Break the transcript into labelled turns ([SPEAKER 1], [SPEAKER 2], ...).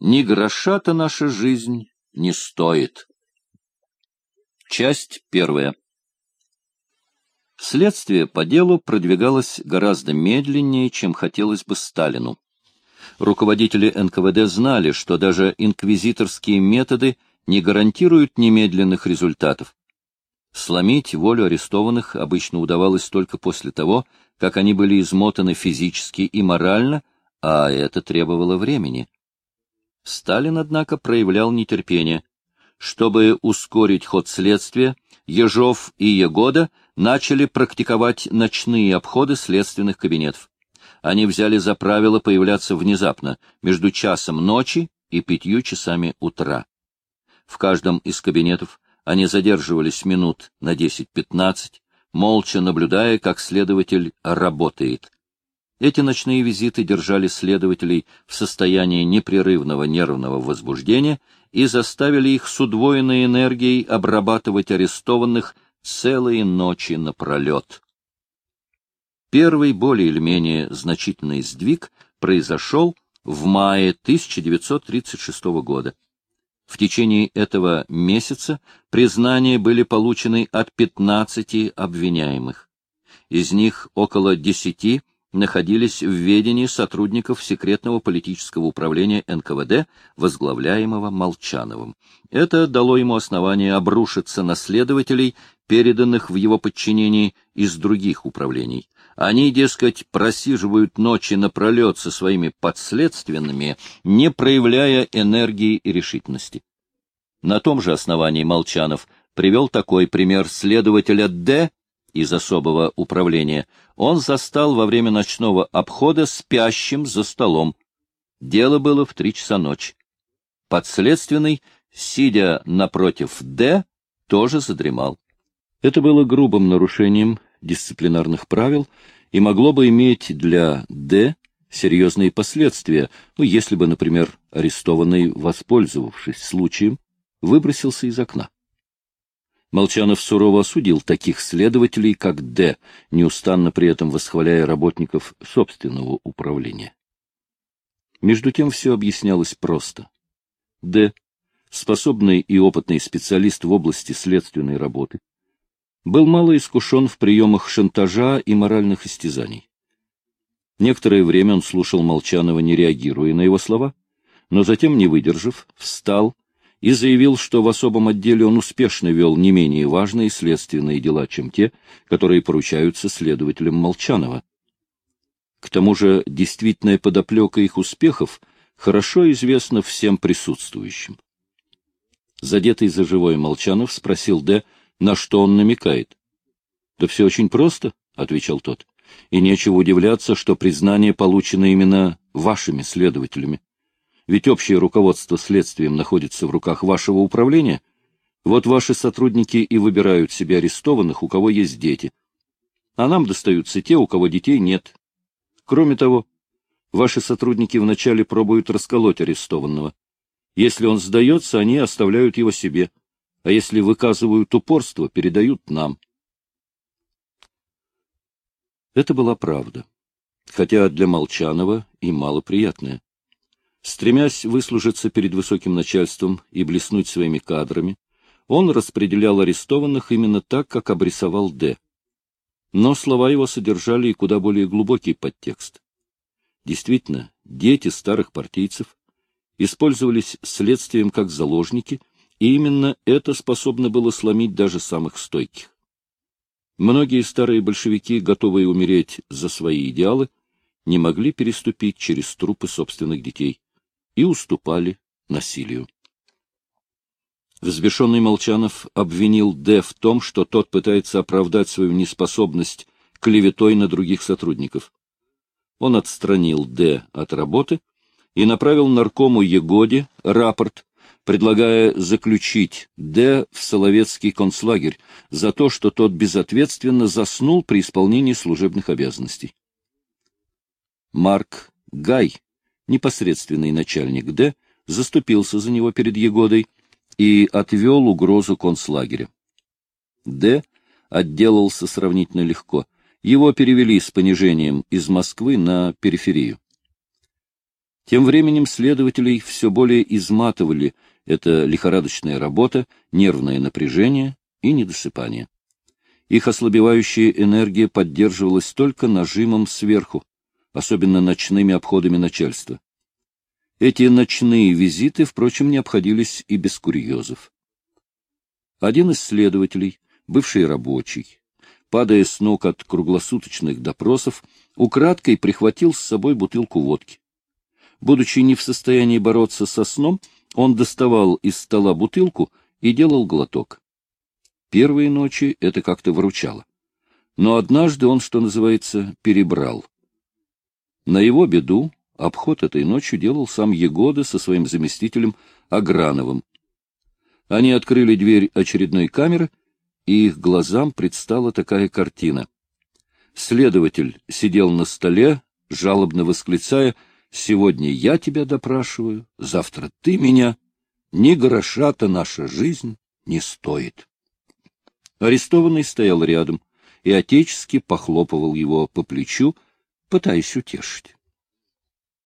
[SPEAKER 1] Ни гроша-то наша жизнь не стоит. Часть первая. Следствие по делу продвигалось гораздо медленнее, чем хотелось бы Сталину. Руководители НКВД знали, что даже инквизиторские методы не гарантируют немедленных результатов. Сломить волю арестованных обычно удавалось только после того, как они были измотаны физически и морально, а это требовало времени. Сталин, однако, проявлял нетерпение. Чтобы ускорить ход следствия, Ежов и Егода начали практиковать ночные обходы следственных кабинетов. Они взяли за правило появляться внезапно, между часом ночи и пятью часами утра. В каждом из кабинетов они задерживались минут на 10-15, молча наблюдая, как следователь работает. Эти ночные визиты держали следователей в состоянии непрерывного нервного возбуждения и заставили их с удвоенной энергией обрабатывать арестованных целые ночи напролет. Первый более или менее значительный сдвиг произошел в мае 1936 года. В течение этого месяца признания были получены от 15 обвиняемых. Из них около 10 находились в ведении сотрудников секретного политического управления НКВД, возглавляемого Молчановым. Это дало ему основание обрушиться на следователей, переданных в его подчинении из других управлений. Они, дескать, просиживают ночи напролет со своими подследственными, не проявляя энергии и решительности. На том же основании Молчанов привел такой пример следователя Д., из особого управления, он застал во время ночного обхода спящим за столом. Дело было в три часа ночи. Подследственный, сидя напротив Д, тоже задремал. Это было грубым нарушением дисциплинарных правил и могло бы иметь для Д серьезные последствия, ну, если бы, например, арестованный, воспользовавшись случаем, выбросился из окна. Молчанов сурово осудил таких следователей, как Д, неустанно при этом восхваляя работников собственного управления. Между тем все объяснялось просто. Д, способный и опытный специалист в области следственной работы, был мало искушен в приемах шантажа и моральных истязаний. Некоторое время он слушал Молчанова, не реагируя на его слова, но затем, не выдержав, встал и заявил, что в особом отделе он успешно вел не менее важные следственные дела, чем те, которые поручаются следователям Молчанова. К тому же действительная подоплека их успехов хорошо известна всем присутствующим. Задетый за живое Молчанов спросил Д, на что он намекает. — Да все очень просто, — отвечал тот, — и нечего удивляться, что признание получено именно вашими следователями. Ведь общее руководство следствием находится в руках вашего управления. Вот ваши сотрудники и выбирают себе арестованных, у кого есть дети. А нам достаются те, у кого детей нет. Кроме того, ваши сотрудники вначале пробуют расколоть арестованного. Если он сдается, они оставляют его себе, а если выказывают упорство, передают нам. Это была правда, хотя для Молчанова и малоприятная. Стремясь выслужиться перед высоким начальством и блеснуть своими кадрами, он распределял арестованных именно так, как обрисовал Д. Но слова его содержали и куда более глубокий подтекст. Действительно, дети старых партийцев использовались следствием как заложники, и именно это способно было сломить даже самых стойких. Многие старые большевики, готовые умереть за свои идеалы, не могли переступить через трупы собственных детей и уступали насилию. Взбешенный Молчанов обвинил Д. в том, что тот пытается оправдать свою неспособность клеветой на других сотрудников. Он отстранил Д. от работы и направил наркому Егоде рапорт, предлагая заключить Д. в Соловецкий концлагерь за то, что тот безответственно заснул при исполнении служебных обязанностей. Марк Гай непосредственный начальник Д, заступился за него перед Егодой и отвел угрозу концлагеря. Д отделался сравнительно легко. Его перевели с понижением из Москвы на периферию. Тем временем следователей все более изматывали эта лихорадочная работа, нервное напряжение и недосыпание. Их ослабевающая энергия поддерживалась только нажимом сверху, особенно ночными обходами начальства. Эти ночные визиты, впрочем, не обходились и без курьезов. Один из следователей, бывший рабочий, падая с ног от круглосуточных допросов, украдкой прихватил с собой бутылку водки. Будучи не в состоянии бороться со сном, он доставал из стола бутылку и делал глоток. Первые ночи это как-то выручало. Но однажды он, что называется, перебрал. На его беду обход этой ночью делал сам Егода со своим заместителем Аграновым. Они открыли дверь очередной камеры, и их глазам предстала такая картина. Следователь сидел на столе, жалобно восклицая «Сегодня я тебя допрашиваю, завтра ты меня. Ни гроша-то наша жизнь не стоит». Арестованный стоял рядом и отечески похлопывал его по плечу, пытаясь утешить.